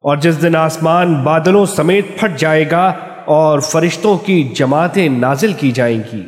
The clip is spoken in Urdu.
اور جس دن آسمان بادلوں سمیت پھٹ جائے گا اور فرشتوں کی جماعتیں نازل کی جائیں گی۔